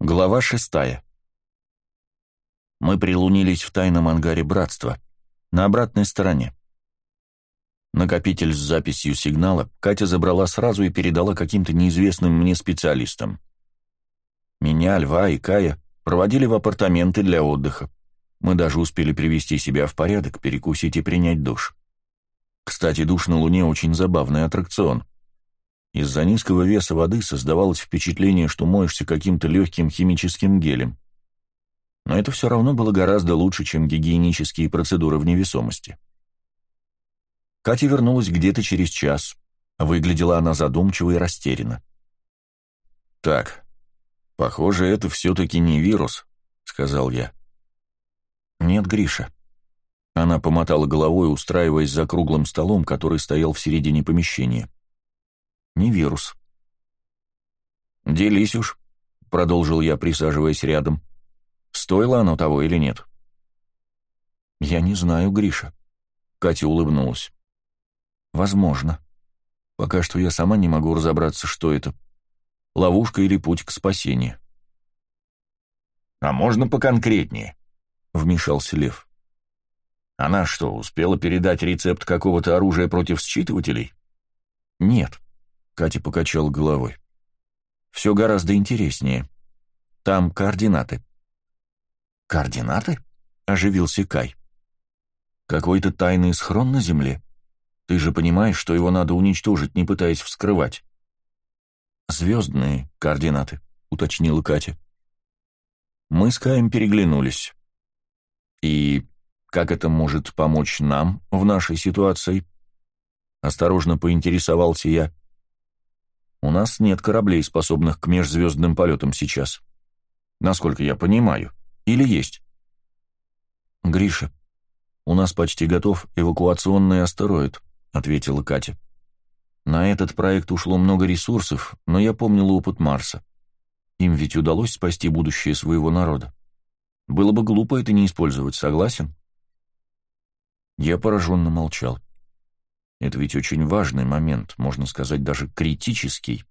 Глава шестая. Мы прилунились в тайном ангаре братства, на обратной стороне. Накопитель с записью сигнала Катя забрала сразу и передала каким-то неизвестным мне специалистам. Меня, Льва и Кая проводили в апартаменты для отдыха. Мы даже успели привести себя в порядок, перекусить и принять душ. Кстати, душ на Луне очень забавный аттракцион — из-за низкого веса воды создавалось впечатление, что моешься каким-то легким химическим гелем. Но это все равно было гораздо лучше, чем гигиенические процедуры в невесомости. Катя вернулась где-то через час. Выглядела она задумчиво и растерянно. «Так, похоже, это все-таки не вирус», — сказал я. «Нет, Гриша». Она помотала головой, устраиваясь за круглым столом, который стоял в середине помещения не вирус. «Делись уж», — продолжил я, присаживаясь рядом. «Стоило оно того или нет?» «Я не знаю, Гриша», — Катя улыбнулась. «Возможно. Пока что я сама не могу разобраться, что это. Ловушка или путь к спасению». «А можно поконкретнее?» — вмешался Лев. «Она что, успела передать рецепт какого-то оружия против считывателей?» «Нет», Катя покачала головой. «Все гораздо интереснее. Там координаты». «Координаты?» — оживился Кай. «Какой-то тайный схрон на Земле. Ты же понимаешь, что его надо уничтожить, не пытаясь вскрывать». «Звездные координаты», — уточнила Катя. Мы с Каем переглянулись. «И как это может помочь нам в нашей ситуации?» Осторожно поинтересовался я. У нас нет кораблей, способных к межзвездным полетам сейчас. Насколько я понимаю. Или есть? Гриша, у нас почти готов эвакуационный астероид, ответила Катя. На этот проект ушло много ресурсов, но я помнил опыт Марса. Им ведь удалось спасти будущее своего народа. Было бы глупо это не использовать, согласен? Я пораженно молчал. Это ведь очень важный момент, можно сказать, даже критический.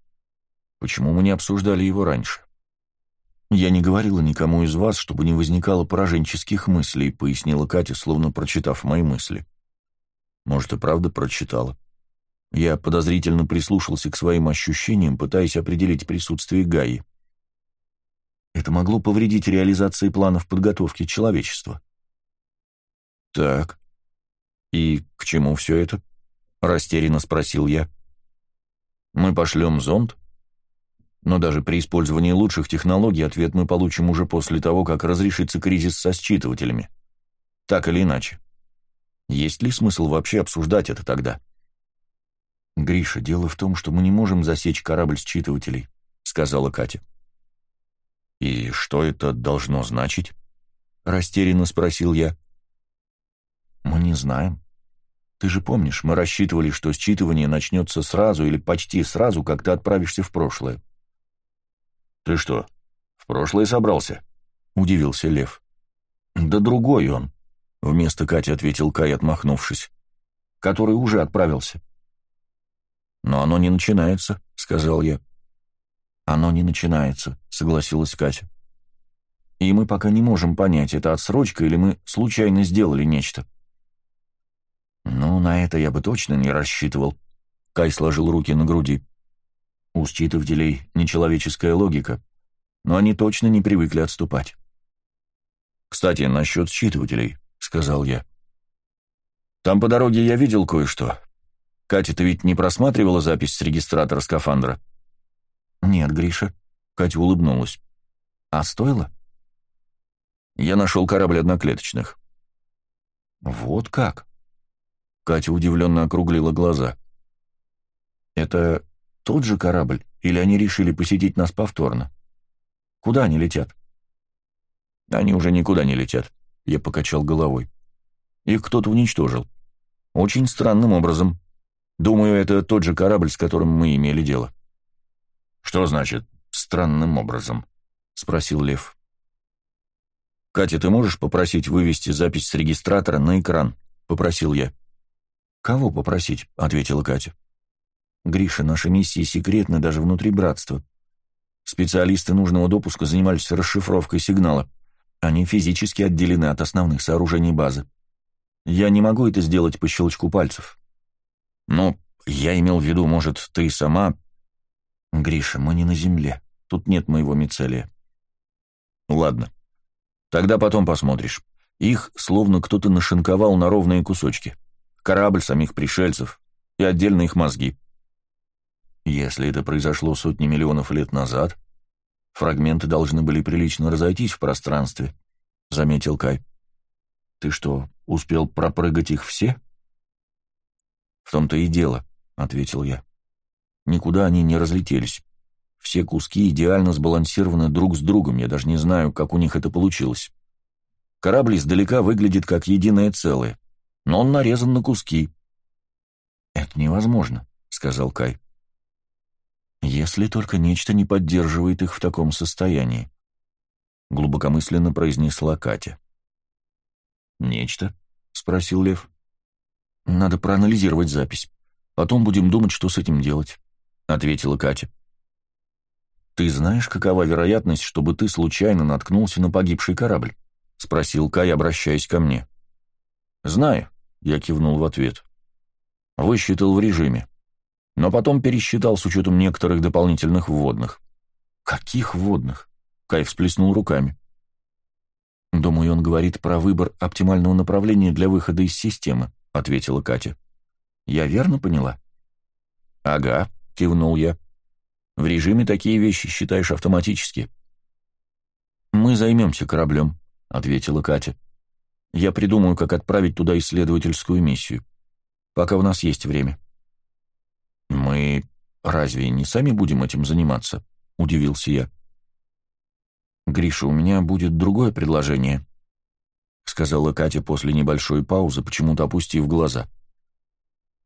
Почему мы не обсуждали его раньше? Я не говорила никому из вас, чтобы не возникало пораженческих мыслей, пояснила Катя, словно прочитав мои мысли. Может, и правда прочитала. Я подозрительно прислушался к своим ощущениям, пытаясь определить присутствие Гаи. Это могло повредить реализации планов подготовки человечества. Так, и к чему все это? — растерянно спросил я. «Мы пошлем зонд?» Но даже при использовании лучших технологий ответ мы получим уже после того, как разрешится кризис со считывателями. Так или иначе. Есть ли смысл вообще обсуждать это тогда? «Гриша, дело в том, что мы не можем засечь корабль считывателей», — сказала Катя. «И что это должно значить?» — растерянно спросил я. «Мы не знаем. Ты же помнишь, мы рассчитывали, что считывание начнется сразу или почти сразу, как ты отправишься в прошлое. «Ты что, в прошлое собрался?» — удивился Лев. «Да другой он», — вместо Кати ответил Кай, отмахнувшись, — «который уже отправился». «Но оно не начинается», — сказал я. «Оно не начинается», — согласилась Катя. «И мы пока не можем понять, это отсрочка или мы случайно сделали нечто». «Ну, на это я бы точно не рассчитывал», — Кай сложил руки на груди. «У считывателей нечеловеческая логика, но они точно не привыкли отступать». «Кстати, насчет считывателей», — сказал я. «Там по дороге я видел кое-что. Катя, ты ведь не просматривала запись с регистратора скафандра?» «Нет, Гриша», — Катя улыбнулась. «А стоило?» «Я нашел корабль одноклеточных». «Вот как?» Катя удивленно округлила глаза. «Это тот же корабль, или они решили посетить нас повторно? Куда они летят?» «Они уже никуда не летят», — я покачал головой. «Их кто-то уничтожил. Очень странным образом. Думаю, это тот же корабль, с которым мы имели дело». «Что значит «странным образом»?» — спросил Лев. «Катя, ты можешь попросить вывести запись с регистратора на экран?» — попросил я. «Кого попросить?» — ответила Катя. «Гриша, наши миссии секретны даже внутри братства. Специалисты нужного допуска занимались расшифровкой сигнала. Они физически отделены от основных сооружений базы. Я не могу это сделать по щелчку пальцев. Ну, я имел в виду, может, ты сама... Гриша, мы не на земле. Тут нет моего мицелия. Ладно. Тогда потом посмотришь. Их словно кто-то нашинковал на ровные кусочки. Корабль самих пришельцев и отдельно их мозги. Если это произошло сотни миллионов лет назад, фрагменты должны были прилично разойтись в пространстве, — заметил Кай. Ты что, успел пропрыгать их все? В том-то и дело, — ответил я. Никуда они не разлетелись. Все куски идеально сбалансированы друг с другом, я даже не знаю, как у них это получилось. Корабль издалека выглядит как единое целое, но он нарезан на куски. «Это невозможно», — сказал Кай. «Если только нечто не поддерживает их в таком состоянии», — глубокомысленно произнесла Катя. «Нечто?» — спросил Лев. «Надо проанализировать запись. Потом будем думать, что с этим делать», — ответила Катя. «Ты знаешь, какова вероятность, чтобы ты случайно наткнулся на погибший корабль?» — спросил Кай, обращаясь ко мне. «Знаю», — я кивнул в ответ. «Высчитал в режиме. Но потом пересчитал с учетом некоторых дополнительных вводных». «Каких вводных?» — Кай всплеснул руками. «Думаю, он говорит про выбор оптимального направления для выхода из системы», — ответила Катя. «Я верно поняла?» «Ага», — кивнул я. В режиме такие вещи считаешь автоматически. «Мы займемся кораблем», — ответила Катя. «Я придумаю, как отправить туда исследовательскую миссию. Пока у нас есть время». «Мы разве не сами будем этим заниматься?» — удивился я. «Гриша, у меня будет другое предложение», — сказала Катя после небольшой паузы, почему-то опустив глаза.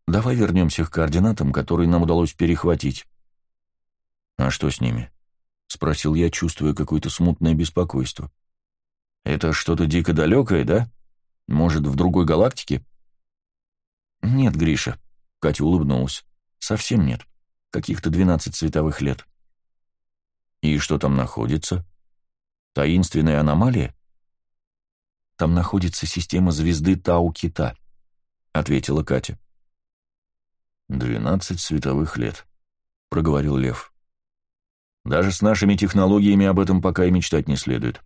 «Давай вернемся к координатам, которые нам удалось перехватить. «А что с ними?» — спросил я, чувствуя какое-то смутное беспокойство. «Это что-то дико далекое, да? Может, в другой галактике?» «Нет, Гриша», — Катя улыбнулась. «Совсем нет. Каких-то двенадцать световых лет». «И что там находится? Таинственная аномалия?» «Там находится система звезды Тау-Кита», — ответила Катя. «Двенадцать световых лет», — проговорил Лев. Даже с нашими технологиями об этом пока и мечтать не следует.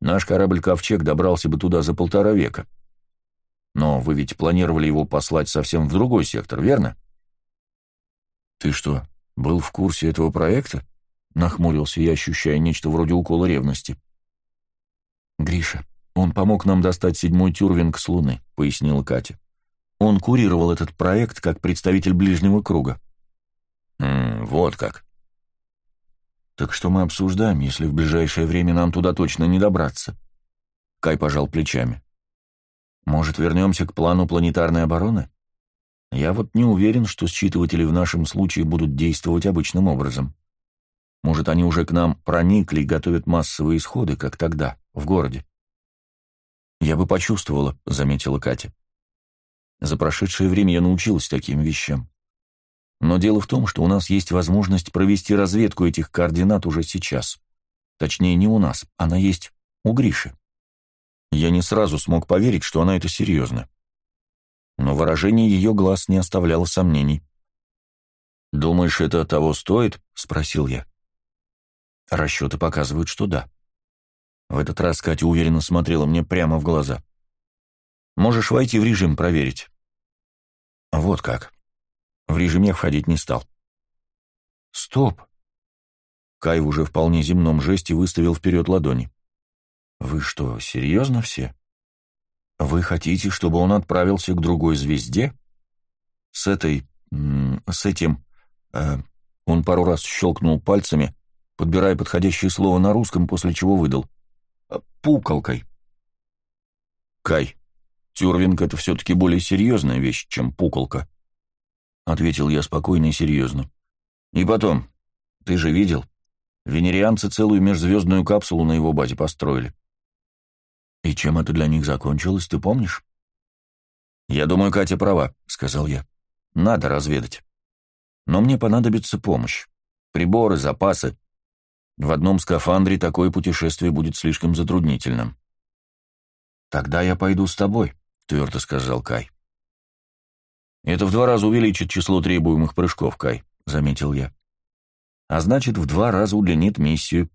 Наш корабль «Ковчег» добрался бы туда за полтора века. Но вы ведь планировали его послать совсем в другой сектор, верно? Ты что, был в курсе этого проекта? Нахмурился я, ощущая нечто вроде укола ревности. Гриша, он помог нам достать седьмой тюрвинг с Луны, пояснила Катя. Он курировал этот проект как представитель ближнего круга. «М -м, вот как. «Так что мы обсуждаем, если в ближайшее время нам туда точно не добраться?» Кай пожал плечами. «Может, вернемся к плану планетарной обороны? Я вот не уверен, что считыватели в нашем случае будут действовать обычным образом. Может, они уже к нам проникли и готовят массовые исходы, как тогда, в городе?» «Я бы почувствовала», — заметила Катя. «За прошедшее время я научилась таким вещам. Но дело в том, что у нас есть возможность провести разведку этих координат уже сейчас. Точнее, не у нас, она есть у Гриши. Я не сразу смог поверить, что она это серьезно. Но выражение ее глаз не оставляло сомнений. «Думаешь, это того стоит?» — спросил я. Расчеты показывают, что да. В этот раз Катя уверенно смотрела мне прямо в глаза. «Можешь войти в режим проверить». «Вот как», в режим я входить не стал. «Стоп!» Кай в уже вполне земном жесте выставил вперед ладони. «Вы что, серьезно все? Вы хотите, чтобы он отправился к другой звезде? С этой... с этим...» э, Он пару раз щелкнул пальцами, подбирая подходящее слово на русском, после чего выдал. «Э, «Пукалкой». «Кай, тюрвинг — это все-таки более серьезная вещь, чем пукалка», ответил я спокойно и серьезно. И потом, ты же видел, венерианцы целую межзвездную капсулу на его базе построили. И чем это для них закончилось, ты помнишь? Я думаю, Катя права, сказал я. Надо разведать. Но мне понадобится помощь. Приборы, запасы. В одном скафандре такое путешествие будет слишком затруднительным. «Тогда я пойду с тобой», — твердо сказал Кай. «Это в два раза увеличит число требуемых прыжков, Кай», — заметил я. «А значит, в два раза удлинит миссию.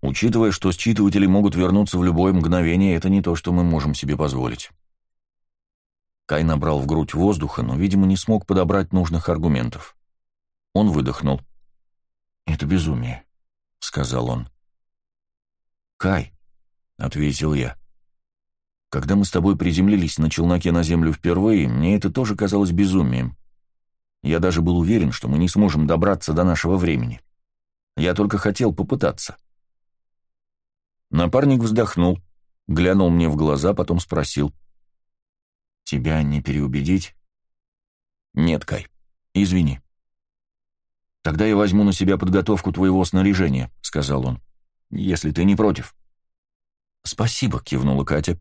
Учитывая, что считыватели могут вернуться в любое мгновение, это не то, что мы можем себе позволить». Кай набрал в грудь воздуха, но, видимо, не смог подобрать нужных аргументов. Он выдохнул. «Это безумие», — сказал он. «Кай», — ответил я. «Когда мы с тобой приземлились на челноке на землю впервые, мне это тоже казалось безумием. Я даже был уверен, что мы не сможем добраться до нашего времени. Я только хотел попытаться». Напарник вздохнул, глянул мне в глаза, потом спросил. «Тебя не переубедить?» «Нет, Кай, извини». «Тогда я возьму на себя подготовку твоего снаряжения», — сказал он, — «если ты не против». «Спасибо», — кивнула Катя.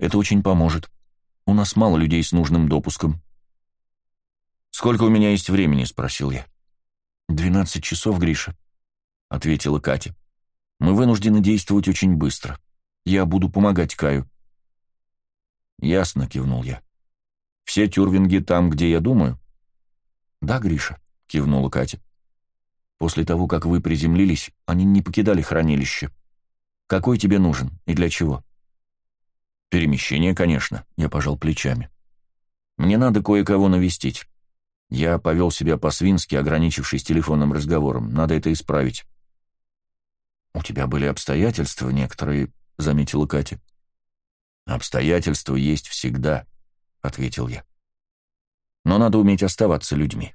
«Это очень поможет. У нас мало людей с нужным допуском». «Сколько у меня есть времени?» — спросил я. «Двенадцать часов, Гриша», — ответила Катя. «Мы вынуждены действовать очень быстро. Я буду помогать Каю». «Ясно», — кивнул я. «Все тюрвинги там, где я думаю?» «Да, Гриша», — кивнула Катя. После того, как вы приземлились, они не покидали хранилище. Какой тебе нужен и для чего? Перемещение, конечно, я пожал плечами. Мне надо кое-кого навестить. Я повел себя по-свински, ограничившись телефонным разговором. Надо это исправить. «У тебя были обстоятельства некоторые», — заметила Катя. «Обстоятельства есть всегда», — ответил я. «Но надо уметь оставаться людьми».